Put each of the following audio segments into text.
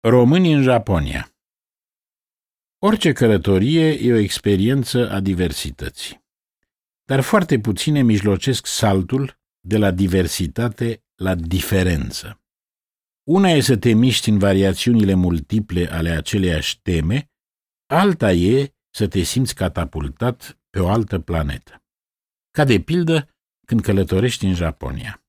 Români în Japonia Orice călătorie e o experiență a diversității, dar foarte puține mijlocesc saltul de la diversitate la diferență. Una e să te miști în variațiunile multiple ale aceleiași teme, alta e să te simți catapultat pe o altă planetă. Ca de pildă când călătorești în Japonia.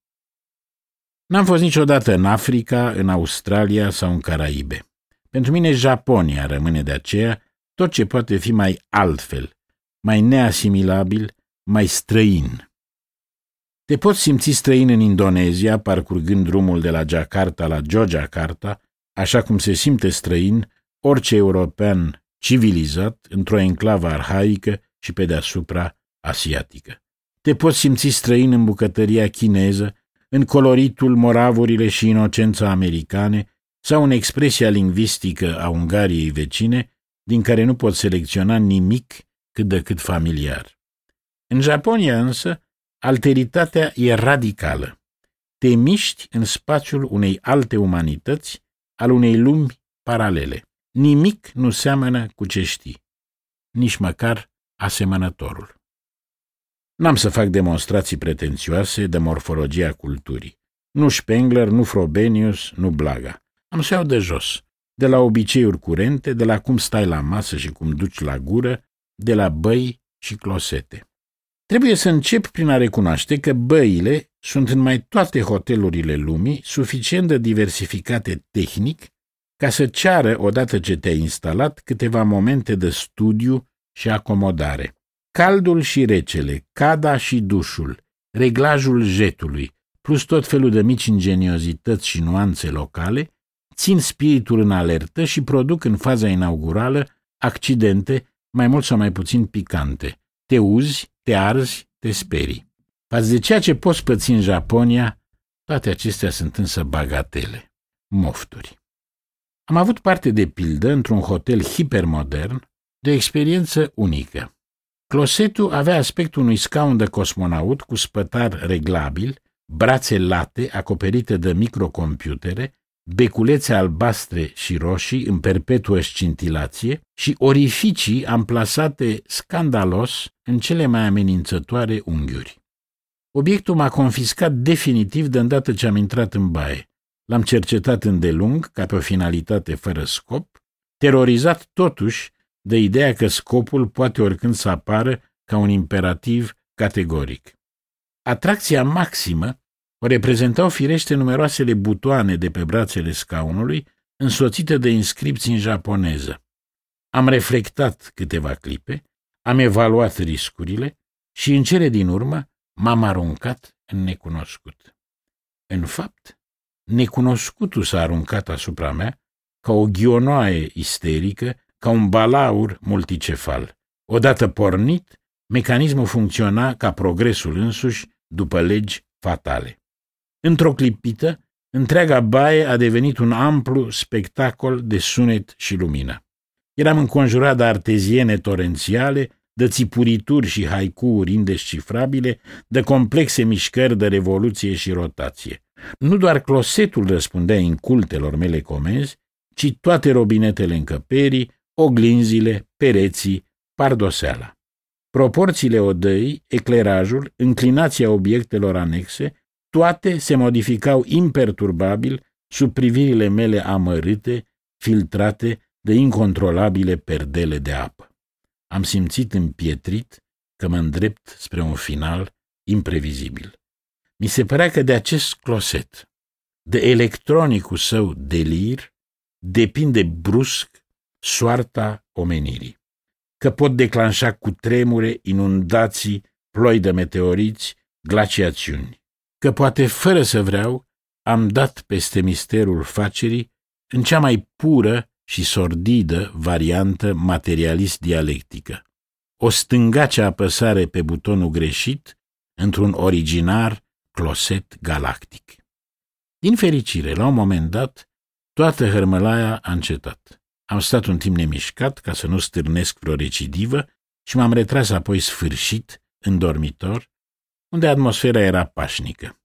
N-am fost niciodată în Africa, în Australia sau în Caraibe. Pentru mine Japonia rămâne de aceea tot ce poate fi mai altfel, mai neasimilabil, mai străin. Te poți simți străin în Indonezia, parcurgând drumul de la Jakarta la Jogjakarta, așa cum se simte străin orice european civilizat într-o enclavă arhaică și pe deasupra asiatică. Te poți simți străin în bucătăria chineză, în coloritul, moravurile și inocența americane sau în expresia lingvistică a Ungariei vecine, din care nu pot selecționa nimic cât de cât familiar. În Japonia însă, alteritatea e radicală. Te miști în spațiul unei alte umanități, al unei lumi paralele. Nimic nu seamănă cu ce știi, nici măcar asemănătorul. N-am să fac demonstrații pretențioase de morfologia culturii. Nu Spengler, nu Frobenius, nu Blaga. Am să iau de jos, de la obiceiuri curente, de la cum stai la masă și cum duci la gură, de la băi și closete. Trebuie să încep prin a recunoaște că băile sunt în mai toate hotelurile lumii suficient de diversificate tehnic ca să ceară, odată ce te-ai instalat, câteva momente de studiu și acomodare. Caldul și recele, cada și dușul, reglajul jetului, plus tot felul de mici ingeniozități și nuanțe locale, țin spiritul în alertă și produc în faza inaugurală accidente mai mult sau mai puțin picante. Te uzi, te arzi, te sperii. Față de ceea ce poți păți în Japonia, toate acestea sunt însă bagatele, mofturi. Am avut parte de pildă într-un hotel hipermodern de o experiență unică. Closetul avea aspectul unui scaun de cosmonaut cu spătar reglabil, brațe late acoperite de microcomputere, beculețe albastre și roșii în perpetuă scintilație și orificii amplasate scandalos în cele mai amenințătoare unghiuri. Obiectul m-a confiscat definitiv de îndată ce am intrat în baie. L-am cercetat îndelung, ca pe o finalitate fără scop, terorizat totuși de ideea că scopul poate oricând să apară ca un imperativ categoric. Atracția maximă o reprezentau firește numeroasele butoane de pe brațele scaunului, însoțite de inscripții în japoneză. Am reflectat câteva clipe, am evaluat riscurile și, în cele din urmă, m-am aruncat în necunoscut. În fapt, necunoscutul s-a aruncat asupra mea ca o ghionoaie isterică ca un balaur multicefal. Odată pornit, mecanismul funcționa ca progresul însuși după legi fatale. Într-o clipită, întreaga baie a devenit un amplu spectacol de sunet și lumină. Eram înconjurat de arteziene torențiale, de țipurituri și haicuuri indescifrabile, de complexe mișcări de revoluție și rotație. Nu doar closetul răspundea incultelor mele comenzi, ci toate robinetele încăperii, oglinzile, pereții, pardoseala. Proporțiile odăi, eclerajul, înclinația obiectelor anexe, toate se modificau imperturbabil sub privirile mele amărâte, filtrate de incontrolabile perdele de apă. Am simțit împietrit că mă îndrept spre un final imprevizibil. Mi se părea că de acest closet, de electronicul său delir, depinde brusc soarta omenirii, că pot declanșa cu tremure, inundații, ploi de meteoriți, glaciațiuni, că poate fără să vreau am dat peste misterul facerii în cea mai pură și sordidă variantă materialist-dialectică. O stângace apăsare pe butonul greșit într-un originar closet galactic. Din fericire, la un moment dat, toată hărmălaia a încetat. Am stat un timp nemișcat ca să nu stârnesc vreo recidivă și m-am retras apoi sfârșit în dormitor, unde atmosfera era pașnică.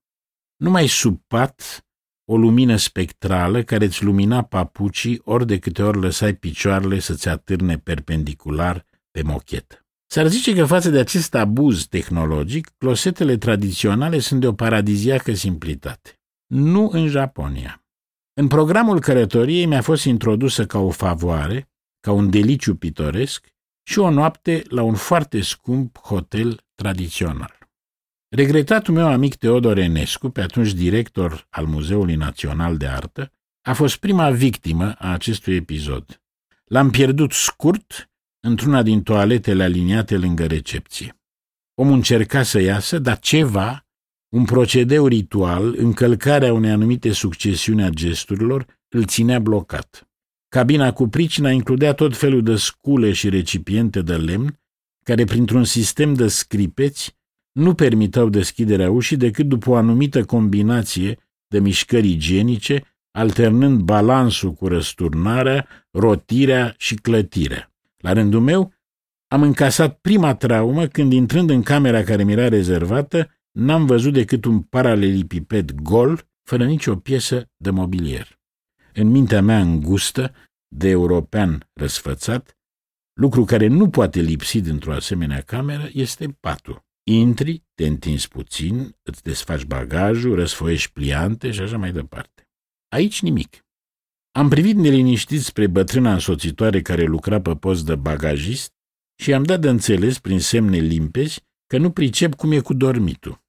Numai sub pat o lumină spectrală care îți lumina papucii ori de câte ori lăsai picioarele să-ți atârne perpendicular pe mochetă. S-ar zice că față de acest abuz tehnologic, closetele tradiționale sunt de o paradiziacă simplitate. Nu în Japonia. În programul călătoriei mi-a fost introdusă ca o favoare, ca un deliciu pitoresc, și o noapte la un foarte scump hotel tradițional. Regretatul meu amic Teodor Enescu, pe atunci director al Muzeului Național de Artă, a fost prima victimă a acestui episod. L-am pierdut scurt într-una din toaletele aliniate lângă recepție. Omul încerca să iasă, dar ceva, un procedeu ritual, încălcarea unei anumite succesiuni a gesturilor, îl ținea blocat. Cabina cu pricina includea tot felul de scule și recipiente de lemn, care, printr-un sistem de scripeți, nu permiteau deschiderea ușii decât după o anumită combinație de mișcări igienice, alternând balansul cu răsturnarea, rotirea și clătirea. La rândul meu, am încasat prima traumă când, intrând în camera care mi era rezervată, n-am văzut decât un paralelipiped gol, fără nicio piesă de mobilier. În mintea mea îngustă, de european răsfățat, lucru care nu poate lipsi dintr-o asemenea cameră este patul. Intri, te întinzi puțin, îți desfaci bagajul, răsfoiești pliante și așa mai departe. Aici nimic. Am privit neliniștit spre bătrâna însoțitoare care lucra pe post de bagajist și am dat de înțeles, prin semne limpezi, că nu pricep cum e cu dormitul.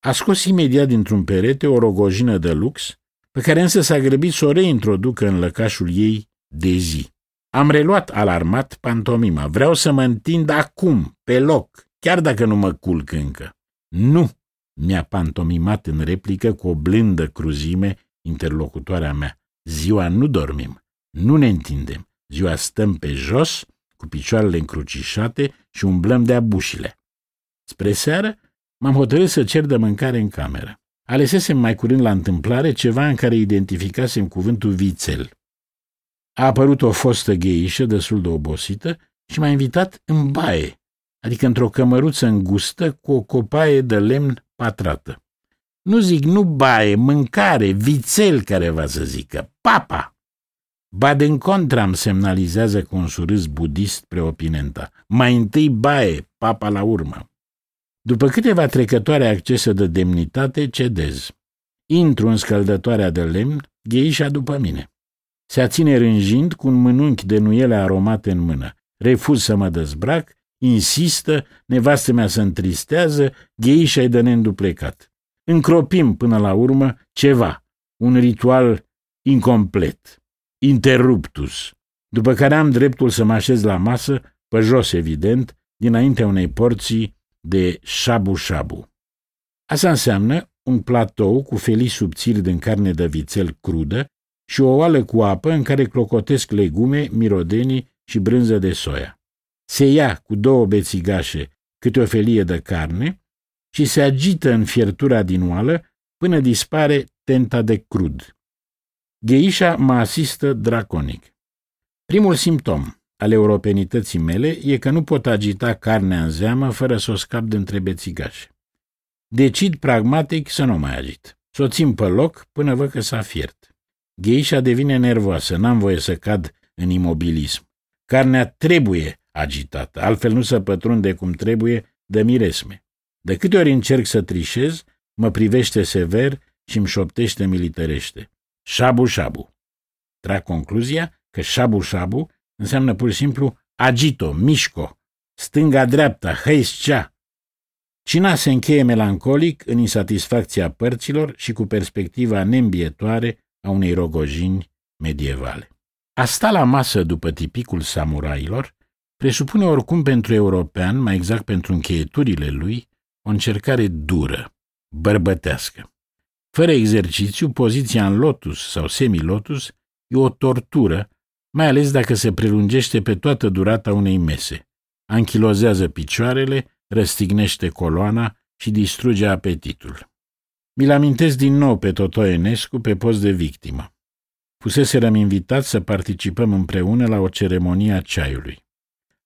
A scos imediat dintr-un perete o rogojină de lux, pe care însă s-a grăbit să o reintroducă în lăcașul ei de zi. Am reluat alarmat pantomima. Vreau să mă întind acum, pe loc, chiar dacă nu mă culc încă. Nu, mi-a pantomimat în replică cu o blândă cruzime interlocutoarea mea. Ziua nu dormim, nu ne întindem. Ziua stăm pe jos, cu picioarele încrucișate și umblăm de abușile. Spre seară m-am hotărât să cer de mâncare în cameră. Alesesem mai curând la întâmplare ceva în care identificasem cuvântul vițel. A apărut o fostă gheișă destul de obosită și m-a invitat în baie, adică într-o cămăruță îngustă cu o copaie de lemn patrată. Nu zic nu baie, mâncare, vițel care va să zică, papa. Ba din contra îmi semnalizează cu un surâs budist preopinenta. Mai întâi baie, papa la urmă. După câteva trecătoare accese de demnitate, cedez. Intru în scăldătoarea de lemn, gheișa după mine. Se aține rânjind cu un mănunchi de nuiele aromate în mână. Refuz să mă dezbrac, insistă, nevastă mea se întristează, gheișa e de neînduplecat. Încropim până la urmă ceva, un ritual incomplet, interruptus, după care am dreptul să mă așez la masă, pe jos evident, dinaintea unei porții de shabu-shabu. Asta înseamnă un platou cu felii subțiri din carne de vițel crudă și o oală cu apă în care clocotesc legume, mirodenii și brânză de soia. Se ia cu două bețigașe câte o felie de carne și se agită în fiertura din oală până dispare tenta de crud. Gheișa mă asistă draconic. Primul simptom al europenității mele e că nu pot agita carnea în zeamă fără să o scap de între bețigașe. Decid pragmatic să nu mai agit. Să o țin pe loc până văd că s-a fiert. Gheișa devine nervoasă, n-am voie să cad în imobilism. Carnea trebuie agitată, altfel nu se pătrunde cum trebuie de miresme. De câte ori încerc să trișez, mă privește sever și îmi șoptește militărește. Șabu-șabu. Trag concluzia că șabu-șabu înseamnă pur și simplu agito, mișco, stânga-dreapta, hăiscea. Cina se încheie melancolic în insatisfacția părților și cu perspectiva neîmbietoare a unei rogojini medievale. A sta la masă după tipicul samurailor presupune oricum pentru european, mai exact pentru încheieturile lui, o încercare dură, bărbătească. Fără exercițiu, poziția în lotus sau semi-lotus e o tortură, mai ales dacă se prelungește pe toată durata unei mese. Anchilozează picioarele, răstignește coloana și distruge apetitul. Mi-l amintesc din nou pe Toto Enescu pe post de victimă. Fuseserăm invitat să participăm împreună la o ceremonie a ceaiului.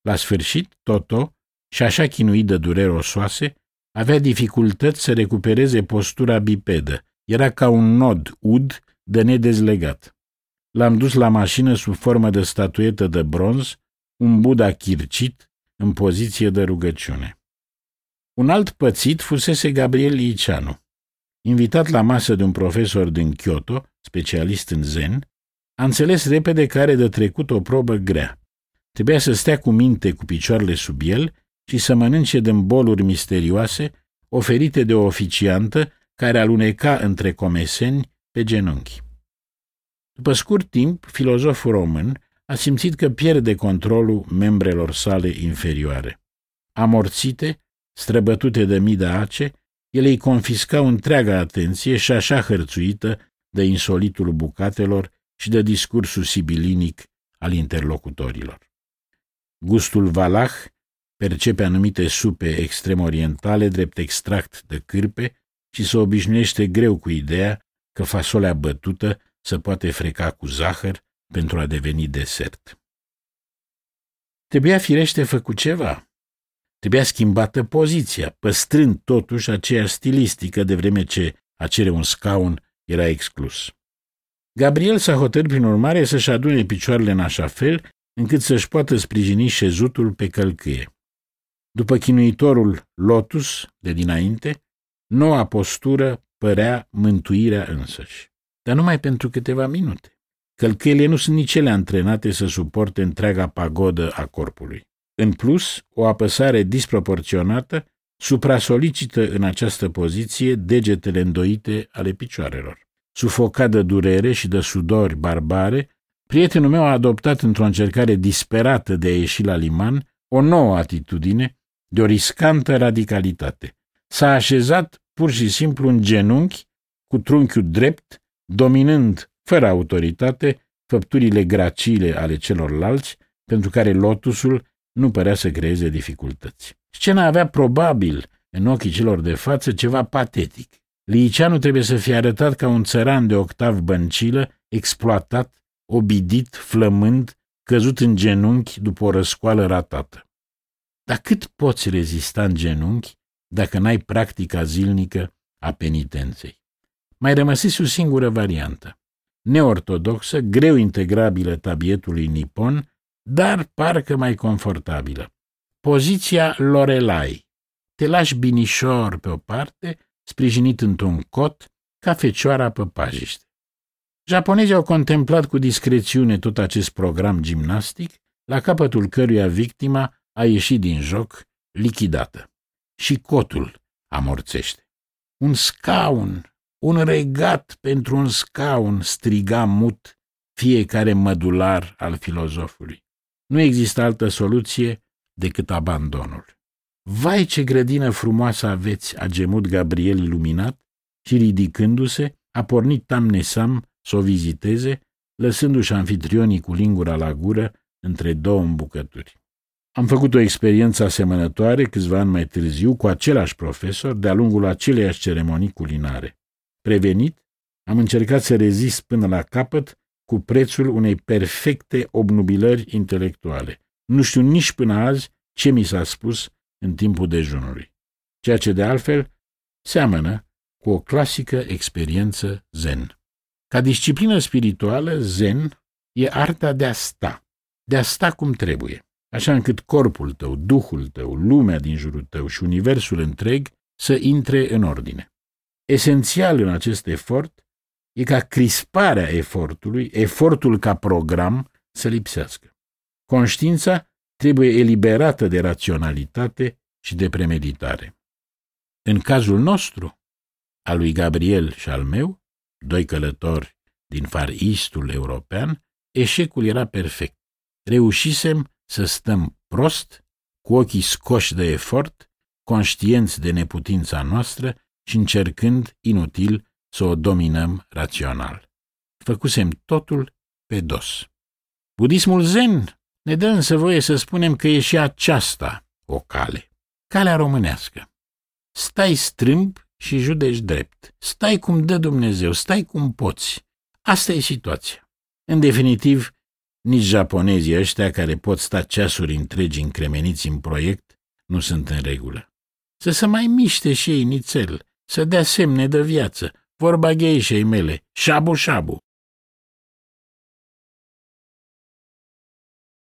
La sfârșit, Toto, și așa chinuit de dureri osoase, avea dificultăți să recupereze postura bipedă, Era ca un nod ud de nedezlegat. L-am dus la mașină sub formă de statuetă de bronz, un Buddha chircit, în poziție de rugăciune. Un alt pățit fusese Gabriel Liceanu. Invitat la masă de un profesor din Kyoto, specialist în zen, a înțeles repede că are de trecut o probă grea. Trebuia să stea cu minte cu picioarele sub el și să mănânce din boluri misterioase oferite de o oficiantă care aluneca între comeseni pe genunchi. După scurt timp, filozoful român a simțit că pierde controlul membrelor sale inferioare. Amorțite, străbătute de mii de ace, ele îi confiscau întreaga atenție și așa hărțuită de insolitul bucatelor și de discursul sibilinic al interlocutorilor. Gustul valah percepe anumite supe extrem-orientale drept extract de cârpe și se obișnuiește greu cu ideea că fasolea bătută se poate freca cu zahăr pentru a deveni desert. Trebuia firește făcut ceva. Trebuia schimbată poziția, păstrând totuși aceeași stilistică de vreme ce a cere un scaun era exclus. Gabriel s-a hotărât prin urmare să-și adune picioarele în așa fel încât să-și poată sprijini șezutul pe călcâie. După chinuitorul lotus de dinainte, noua postură părea mântuirea însăși, dar numai pentru câteva minute. Călcâiele nu sunt nici ele antrenate să suporte întreaga pagodă a corpului. În plus, o apăsare disproporționată suprasolicită în această poziție degetele îndoite ale picioarelor. Sufocat de durere și de sudori barbare, prietenul meu a adoptat într-o încercare disperată de a ieși la liman o nouă atitudine de o riscantă radicalitate. S-a așezat pur și simplu în genunchi, cu trunchiul drept, dominând, fără autoritate, făpturile gracile ale celorlalți, pentru care lotusul nu părea să creeze dificultăți. Scena avea probabil, în ochii celor de față, ceva patetic. Liceanu trebuie să fie arătat ca un țăran de octav băncilă, exploatat, obidit, flămând, căzut în genunchi după o răscoală ratată. Dar cât poți rezista în genunchi dacă n-ai practica zilnică a penitenței? Mai rămăsese o singură variantă. Neortodoxă, greu integrabilă tabietului nipon, dar parcă mai confortabilă. Poziția Lorelai. Te lași binișor pe o parte, sprijinit într-un cot, ca fecioara pe pajiște. Japonezii au contemplat cu discrețiune tot acest program gimnastic, la capătul căruia victima a ieșit din joc, lichidată. Și cotul amorțește. Un scaun, un regat pentru un scaun, striga mut fiecare mădular al filozofului. Nu există altă soluție decât abandonul. Vai ce grădină frumoasă aveți, a gemut Gabriel iluminat și ridicându-se, a pornit tamnesam să o viziteze, lăsându-și anfitrionii cu lingura la gură între două îmbucături. Am făcut o experiență asemănătoare câțiva ani mai târziu cu același profesor de-a lungul aceleiași ceremonii culinare. Prevenit, am încercat să rezist până la capăt cu prețul unei perfecte obnubilări intelectuale. Nu știu nici până azi ce mi s-a spus în timpul dejunului, ceea ce de altfel seamănă cu o clasică experiență zen. Ca disciplină spirituală, zen e arta de a sta, de a sta cum trebuie, așa încât corpul tău, duhul tău, lumea din jurul tău și universul întreg să intre în ordine. Esențial în acest efort e ca crisparea efortului, efortul ca program, să lipsească. Conștiința trebuie eliberată de raționalitate și de premeditare. În cazul nostru, al lui Gabriel și al meu, doi călători din Far Eastul european, eșecul era perfect. Reușisem să stăm prost, cu ochii scoși de efort, conștienți de neputința noastră și încercând, inutil, să o dominăm rațional. Făcusem totul pe dos. Budismul zen ne dă însă voie să spunem că e și aceasta o cale. Calea românească. Stai strâmb și judeci drept. Stai cum dă Dumnezeu, stai cum poți. Asta e situația. În definitiv, nici japonezii ăștia care pot sta ceasuri întregi încremeniți în proiect nu sunt în regulă. Să se mai miște și ei nițel, să dea semne de viață, vorba gheișei mele, șabu-șabu.